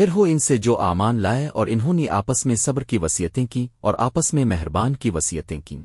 پھر ہو ان سے جو آمان لائے اور انہوں نے آپس میں صبر کی وصیتیں کی اور آپس میں مہربان کی وصیتیں کیں۔